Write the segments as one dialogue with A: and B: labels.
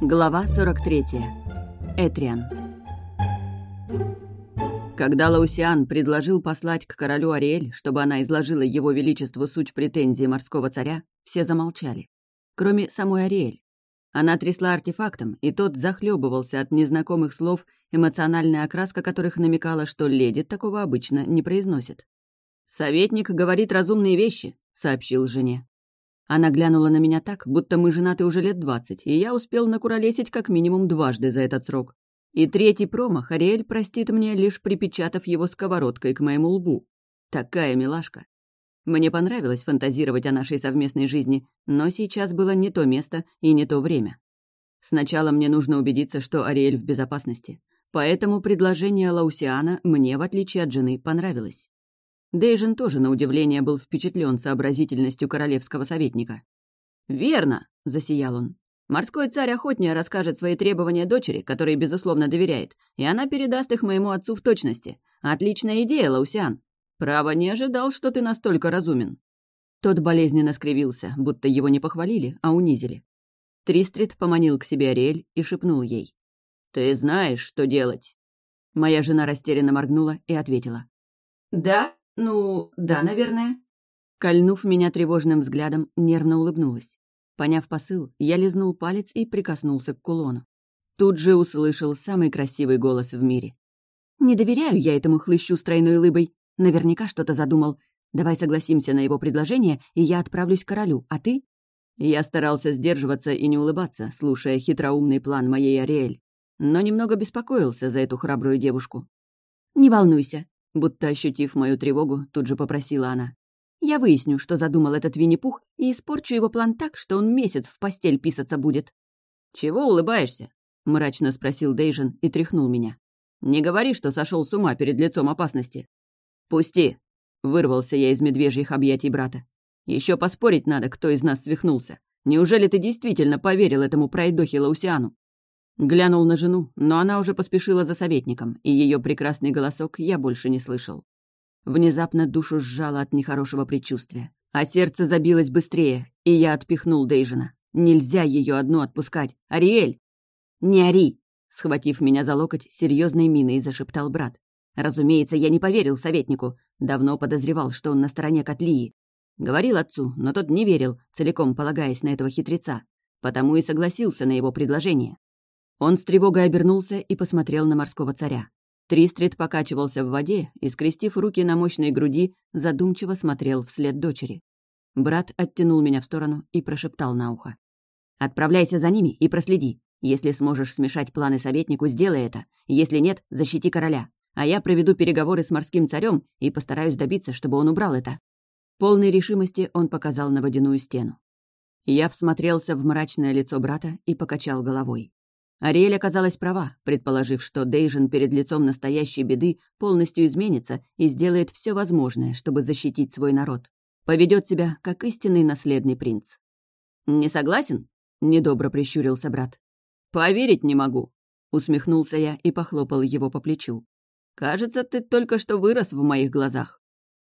A: Глава 43. Этриан. Когда Лаусиан предложил послать к королю Ариэль, чтобы она изложила его величеству суть претензий морского царя, все замолчали. Кроме самой Ариэль. Она трясла артефактом, и тот захлебывался от незнакомых слов, эмоциональная окраска которых намекала, что леди такого обычно не произносит. «Советник говорит разумные вещи», — сообщил жене. Она глянула на меня так, будто мы женаты уже лет двадцать, и я успел накуролесить как минимум дважды за этот срок. И третий промах Ариэль простит мне, лишь припечатав его сковородкой к моему лбу. Такая милашка. Мне понравилось фантазировать о нашей совместной жизни, но сейчас было не то место и не то время. Сначала мне нужно убедиться, что Ариэль в безопасности. Поэтому предложение Лаусиана мне, в отличие от жены, понравилось. Дейжин тоже, на удивление, был впечатлен сообразительностью королевского советника. «Верно!» — засиял он. «Морской царь охотнее расскажет свои требования дочери, которой, безусловно, доверяет, и она передаст их моему отцу в точности. Отличная идея, Лаусиан. Право, не ожидал, что ты настолько разумен». Тот болезненно скривился, будто его не похвалили, а унизили. Тристрит поманил к себе Ариэль и шепнул ей. «Ты знаешь, что делать». Моя жена растерянно моргнула и ответила.
B: «Да, «Ну, да, наверное».
A: Кольнув меня тревожным взглядом, нервно улыбнулась. Поняв посыл, я лизнул палец и прикоснулся к кулону. Тут же услышал самый красивый голос в мире. «Не доверяю я этому хлыщу с тройной лыбой. Наверняка что-то задумал. Давай согласимся на его предложение, и я отправлюсь к королю, а ты?» Я старался сдерживаться и не улыбаться, слушая хитроумный план моей Ариэль, но немного беспокоился за эту храбрую девушку. «Не волнуйся, Будто ощутив мою тревогу, тут же попросила она. «Я выясню, что задумал этот Винни-Пух, и испорчу его план так, что он месяц в постель писаться будет». «Чего улыбаешься?» — мрачно спросил Дейжин и тряхнул меня. «Не говори, что сошел с ума перед лицом опасности». «Пусти!» — вырвался я из медвежьих объятий брата. Еще поспорить надо, кто из нас свихнулся. Неужели ты действительно поверил этому пройдохе Лаусиану?» Глянул на жену, но она уже поспешила за советником, и ее прекрасный голосок я больше не слышал. Внезапно душу сжало от нехорошего предчувствия, а сердце забилось быстрее, и я отпихнул Дейжина. Нельзя ее одну отпускать. Ариэль! Не ори! Схватив меня за локоть, серьезной миной зашептал брат. Разумеется, я не поверил советнику. Давно подозревал, что он на стороне Котлии. Говорил отцу, но тот не верил, целиком полагаясь на этого хитреца. Потому и согласился на его предложение. Он с тревогой обернулся и посмотрел на морского царя. Тристрит покачивался в воде и, скрестив руки на мощной груди, задумчиво смотрел вслед дочери. Брат оттянул меня в сторону и прошептал на ухо. «Отправляйся за ними и проследи. Если сможешь смешать планы советнику, сделай это. Если нет, защити короля. А я проведу переговоры с морским царем и постараюсь добиться, чтобы он убрал это». Полной решимости он показал на водяную стену. Я всмотрелся в мрачное лицо брата и покачал головой. Ариэль оказалась права, предположив, что Дейжин перед лицом настоящей беды полностью изменится и сделает все возможное, чтобы защитить свой народ. Поведет себя, как истинный наследный принц. «Не согласен?» — недобро прищурился брат. «Поверить не могу», — усмехнулся я и похлопал его по плечу. «Кажется, ты только что вырос в моих глазах».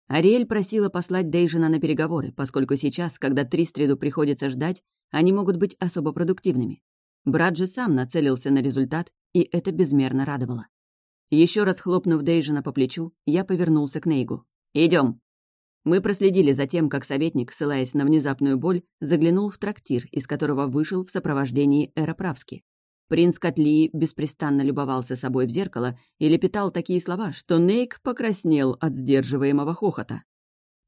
A: Ариэль просила послать Дейжина на переговоры, поскольку сейчас, когда Тристриду приходится ждать, они могут быть особо продуктивными. Брат же сам нацелился на результат, и это безмерно радовало. Еще раз хлопнув Дейжина по плечу, я повернулся к Нейгу. Идем. Мы проследили за тем, как советник, ссылаясь на внезапную боль, заглянул в трактир, из которого вышел в сопровождении Эроправски. Принц Котлии беспрестанно любовался собой в зеркало и лепетал такие слова, что Нейк покраснел от сдерживаемого хохота.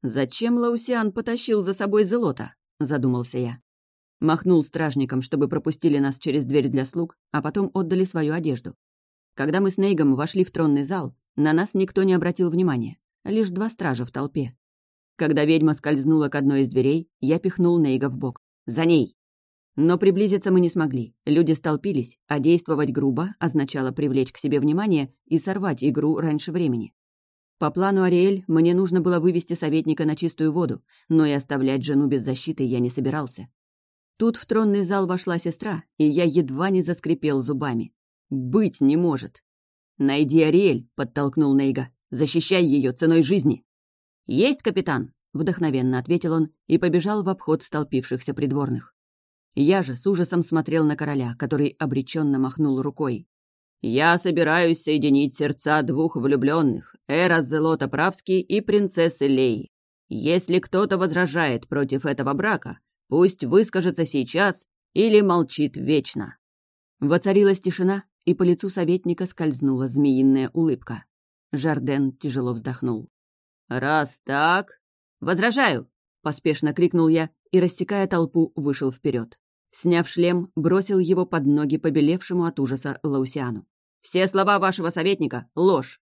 A: «Зачем Лаусиан потащил за собой Зелота?» — задумался я. Махнул стражникам, чтобы пропустили нас через дверь для слуг, а потом отдали свою одежду. Когда мы с Нейгом вошли в тронный зал, на нас никто не обратил внимания, лишь два стража в толпе. Когда ведьма скользнула к одной из дверей, я пихнул Нейга в бок. «За ней!» Но приблизиться мы не смогли. Люди столпились, а действовать грубо означало привлечь к себе внимание и сорвать игру раньше времени. По плану Ариэль мне нужно было вывести советника на чистую воду, но и оставлять жену без защиты я не собирался. Тут в тронный зал вошла сестра, и я едва не заскрипел зубами. «Быть не может!» «Найди Ариэль», — подтолкнул Нейга. «Защищай ее ценой жизни!» «Есть, капитан!» — вдохновенно ответил он и побежал в обход столпившихся придворных. Я же с ужасом смотрел на короля, который обреченно махнул рукой. «Я собираюсь соединить сердца двух влюбленных, Эра Зелота Правский и принцессы Леи. Если кто-то возражает против этого брака, пусть выскажется сейчас или молчит вечно». Воцарилась тишина, и по лицу советника скользнула змеиная улыбка. Жарден тяжело вздохнул. «Раз так...» «Возражаю!» — поспешно крикнул я и, рассекая толпу, вышел вперед. Сняв шлем, бросил его под ноги побелевшему от ужаса Лаусиану. «Все слова вашего советника — ложь.